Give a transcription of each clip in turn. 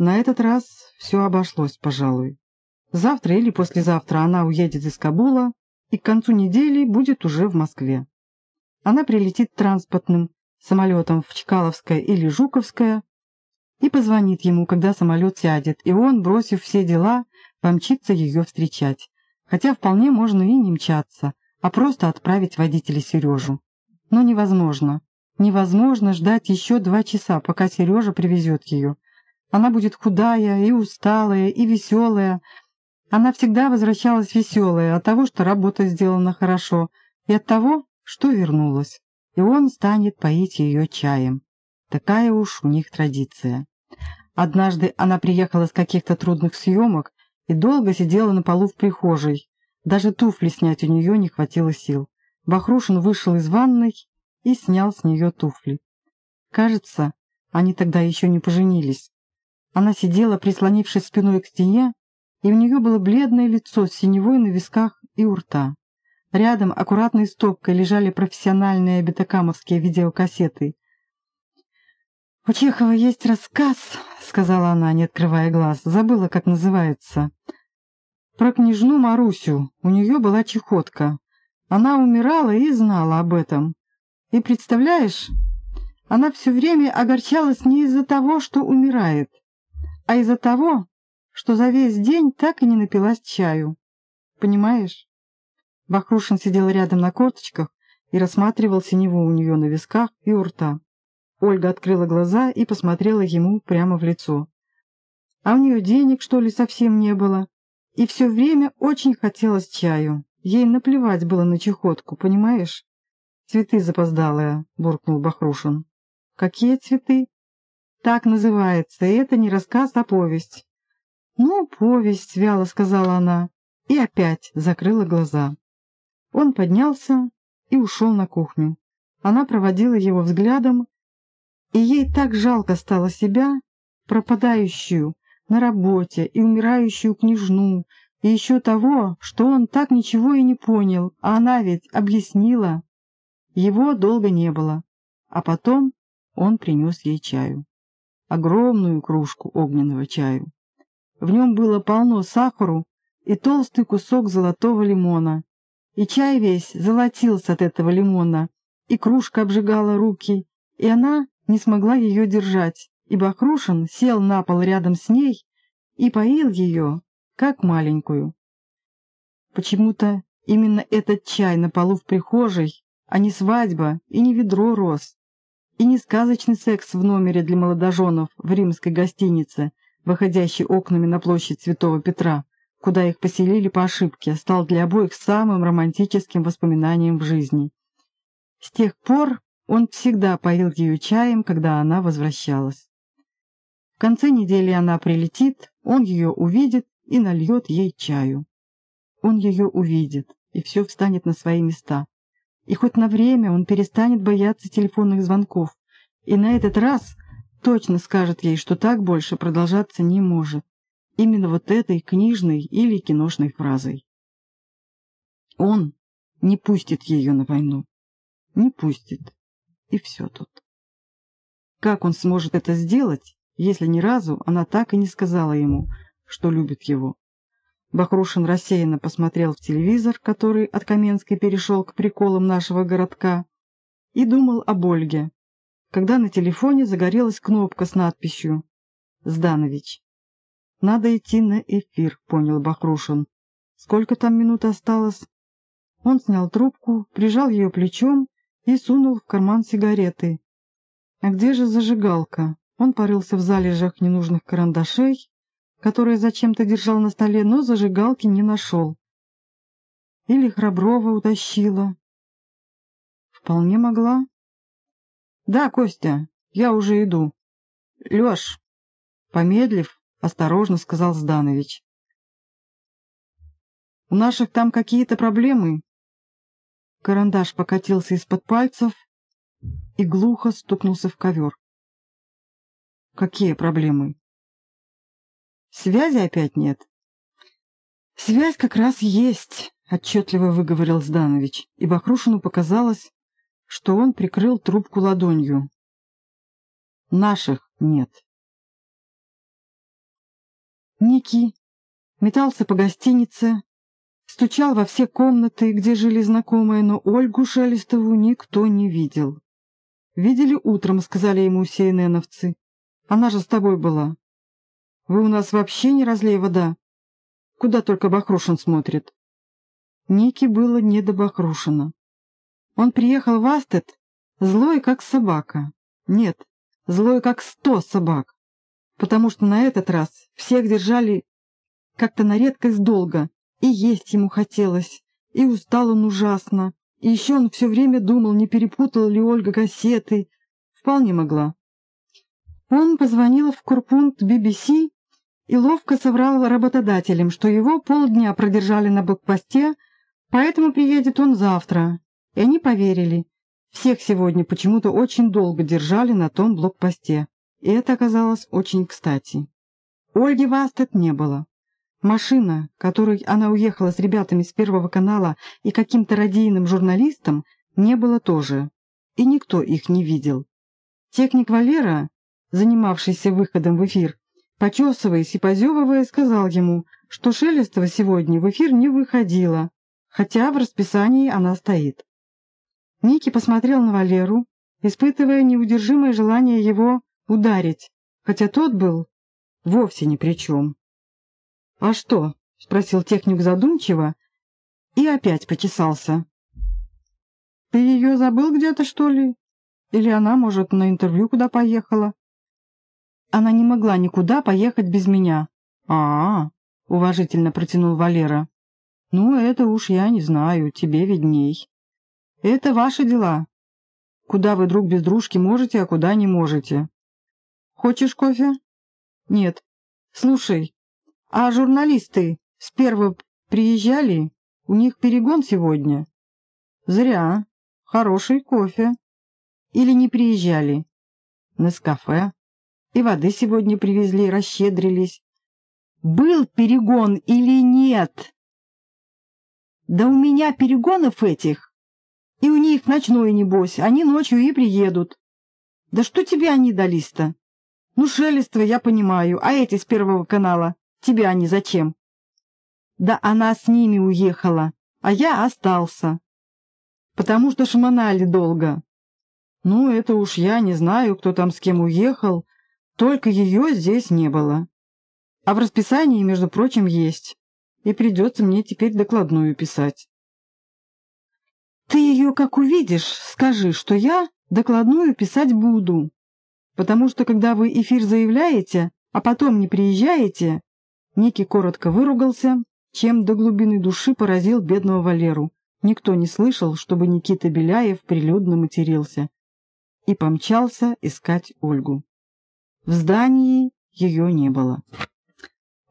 На этот раз все обошлось, пожалуй. Завтра или послезавтра она уедет из Кабула и к концу недели будет уже в Москве. Она прилетит транспортным самолетом в Чкаловское или Жуковское и позвонит ему, когда самолет сядет, и он, бросив все дела, помчится ее встречать. Хотя вполне можно и не мчаться, а просто отправить водителя Сережу. Но невозможно. Невозможно ждать еще два часа, пока Сережа привезет ее. Она будет худая и усталая, и веселая. Она всегда возвращалась веселая от того, что работа сделана хорошо, и от того, что вернулась. И он станет поить ее чаем. Такая уж у них традиция. Однажды она приехала с каких-то трудных съемок и долго сидела на полу в прихожей. Даже туфли снять у нее не хватило сил. Бахрушин вышел из ванной и снял с нее туфли. Кажется, они тогда еще не поженились. Она сидела, прислонившись спиной к стене, и у нее было бледное лицо с синевой на висках и у рта. Рядом аккуратной стопкой лежали профессиональные бетакамовские видеокассеты. «У Чехова есть рассказ», — сказала она, не открывая глаз. Забыла, как называется. «Про княжну Марусю. У нее была чехотка. Она умирала и знала об этом. И представляешь, она все время огорчалась не из-за того, что умирает, а из-за того, что за весь день так и не напилась чаю. Понимаешь? Бахрушин сидел рядом на корточках и рассматривал синеву у нее на висках и у рта. Ольга открыла глаза и посмотрела ему прямо в лицо. А у нее денег, что ли, совсем не было. И все время очень хотелось чаю. Ей наплевать было на чехотку, понимаешь? «Цветы запоздалые», — буркнул Бахрушин. «Какие цветы?» Так называется, и это не рассказ, а повесть. «Ну, повесть», — вяло сказала она, и опять закрыла глаза. Он поднялся и ушел на кухню. Она проводила его взглядом, и ей так жалко стало себя, пропадающую на работе и умирающую княжну, и еще того, что он так ничего и не понял, а она ведь объяснила. Его долго не было, а потом он принес ей чаю огромную кружку огненного чаю. В нем было полно сахару и толстый кусок золотого лимона. И чай весь золотился от этого лимона, и кружка обжигала руки, и она не смогла ее держать, и Бахрушин сел на пол рядом с ней и поил ее, как маленькую. Почему-то именно этот чай на полу в прихожей, а не свадьба и не ведро роз, и не сказочный секс в номере для молодоженов в римской гостинице, выходящей окнами на площадь Святого Петра, куда их поселили по ошибке, стал для обоих самым романтическим воспоминанием в жизни. С тех пор он всегда поил ее чаем, когда она возвращалась. В конце недели она прилетит, он ее увидит и нальет ей чаю. Он ее увидит, и все встанет на свои места. И хоть на время он перестанет бояться телефонных звонков, и на этот раз точно скажет ей, что так больше продолжаться не может. Именно вот этой книжной или киношной фразой. Он не пустит ее на войну. Не пустит. И все тут. Как он сможет это сделать, если ни разу она так и не сказала ему, что любит его? Бахрушин рассеянно посмотрел в телевизор, который от Каменской перешел к приколам нашего городка, и думал об Ольге, когда на телефоне загорелась кнопка с надписью «Зданович». «Надо идти на эфир», — понял Бахрушин. «Сколько там минут осталось?» Он снял трубку, прижал ее плечом и сунул в карман сигареты. «А где же зажигалка?» Он порылся в залежах ненужных карандашей, которые зачем-то держал на столе, но зажигалки не нашел. Или Храброва утащила. Вполне могла. Да, Костя, я уже иду. Леш, помедлив, осторожно сказал Зданович. У наших там какие-то проблемы. Карандаш покатился из-под пальцев и глухо стукнулся в ковер. Какие проблемы? Связи опять нет. Связь как раз есть, отчетливо выговорил Зданович, и Бахрушину показалось, что он прикрыл трубку ладонью. Наших нет. Ники метался по гостинице, стучал во все комнаты, где жили знакомые, но Ольгу Шелестову никто не видел. «Видели утром», — сказали ему сейненовцы. «Она же с тобой была». «Вы у нас вообще не разлей вода. Куда только Бахрушин смотрит». Ники было не до Бахрушина. Он приехал в Астет злой, как собака. Нет, злой, как сто собак. Потому что на этот раз всех держали как-то на редкость долго, и есть ему хотелось, и устал он ужасно, и еще он все время думал, не перепутала ли Ольга кассеты. Вполне могла. Он позвонил в Курпунт BBC и ловко соврал работодателям, что его полдня продержали на блокпосте, поэтому приедет он завтра. И они поверили. Всех сегодня почему-то очень долго держали на том блокпосте. И это оказалось очень кстати. Ольги Вастет не было. Машина, которой она уехала с ребятами с Первого канала и каким-то радийным журналистом, не было тоже, и никто их не видел. Техник Валера, занимавшийся выходом в эфир, почесываясь и позевывая, сказал ему, что Шелестова сегодня в эфир не выходила, хотя в расписании она стоит. Ники посмотрел на Валеру, испытывая неудержимое желание его ударить, хотя тот был вовсе ни при чем. «А что?» — спросил техник задумчиво и опять почесался. «Ты ее забыл где-то, что ли? Или она, может, на интервью куда поехала?» «Она не могла никуда поехать без меня». «А-а-а!» — уважительно протянул Валера. «Ну, это уж я не знаю, тебе видней. Это ваши дела. Куда вы друг без дружки можете, а куда не можете. Хочешь кофе?» «Нет. Слушай, а журналисты с первого приезжали? У них перегон сегодня? Зря. Хороший кофе. Или не приезжали? На кафе. И воды сегодня привезли, расщедрились. Был перегон или нет? Да у меня перегонов этих. И у них ночной, небось. Они ночью и приедут. Да что тебе они дались-то? Ну, Шелество я понимаю, а эти с Первого канала? Тебя они зачем? Да она с ними уехала, а я остался. Потому что шмонали долго. Ну, это уж я не знаю, кто там с кем уехал, только ее здесь не было. А в расписании, между прочим, есть. И придется мне теперь докладную писать. Ты ее как увидишь, скажи, что я докладную писать буду. Потому что, когда вы эфир заявляете, а потом не приезжаете, Ники коротко выругался, чем до глубины души поразил бедного Валеру. Никто не слышал, чтобы Никита Беляев прилюдно матерился. И помчался искать Ольгу. В здании ее не было.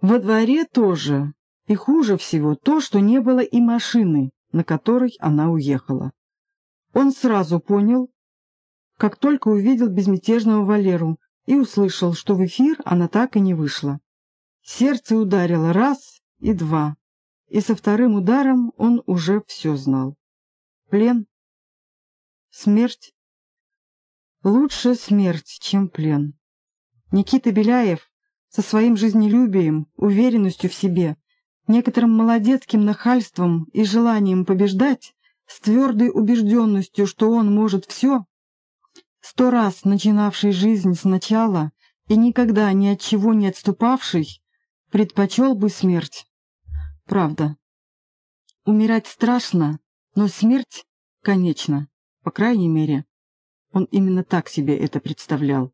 Во дворе тоже. И хуже всего то, что не было и машины, на которой она уехала. Он сразу понял, как только увидел безмятежного Валеру и услышал, что в эфир она так и не вышла. Сердце ударило раз и два, и со вторым ударом он уже все знал. Плен? Смерть? Лучше смерть, чем плен. Никита Беляев со своим жизнелюбием, уверенностью в себе, некоторым молодецким нахальством и желанием побеждать, с твердой убежденностью, что он может все, сто раз начинавший жизнь сначала и никогда ни от чего не отступавший, Предпочел бы смерть. Правда. Умирать страшно, но смерть, конечно, по крайней мере. Он именно так себе это представлял.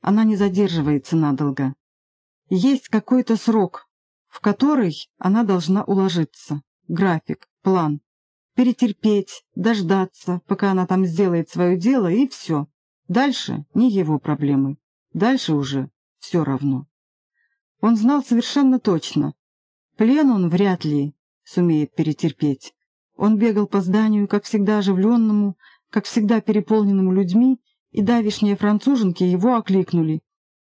Она не задерживается надолго. Есть какой-то срок, в который она должна уложиться. График, план. Перетерпеть, дождаться, пока она там сделает свое дело, и все. Дальше не его проблемы. Дальше уже все равно. Он знал совершенно точно. Плен он вряд ли сумеет перетерпеть. Он бегал по зданию, как всегда оживленному, как всегда переполненному людьми, и давишние француженки его окликнули.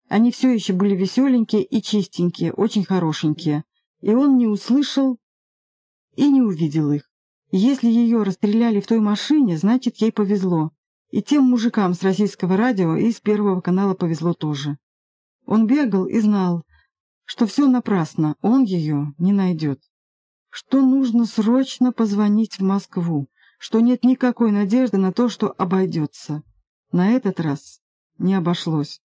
Они все еще были веселенькие и чистенькие, очень хорошенькие. И он не услышал и не увидел их. Если ее расстреляли в той машине, значит, ей повезло. И тем мужикам с российского радио и с Первого канала повезло тоже. Он бегал и знал, что все напрасно, он ее не найдет, что нужно срочно позвонить в Москву, что нет никакой надежды на то, что обойдется. На этот раз не обошлось.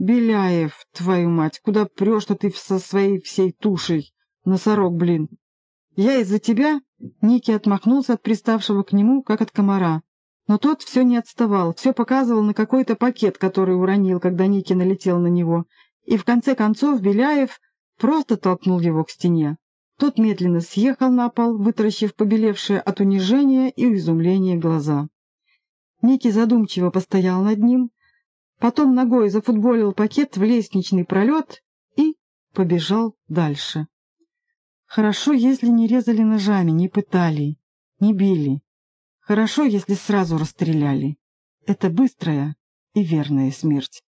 «Беляев, твою мать, куда прешь-то ты со своей всей тушей? Носорог, блин!» «Я из-за тебя?» Ники отмахнулся от приставшего к нему, как от комара. Но тот все не отставал, все показывал на какой-то пакет, который уронил, когда Ники налетел на него. И в конце концов Беляев просто толкнул его к стене. Тот медленно съехал на пол, вытаращив побелевшие от унижения и изумления глаза. Ники задумчиво постоял над ним, потом ногой зафутболил пакет в лестничный пролет и побежал дальше. Хорошо, если не резали ножами, не пытали, не били. Хорошо, если сразу расстреляли. Это быстрая и верная смерть.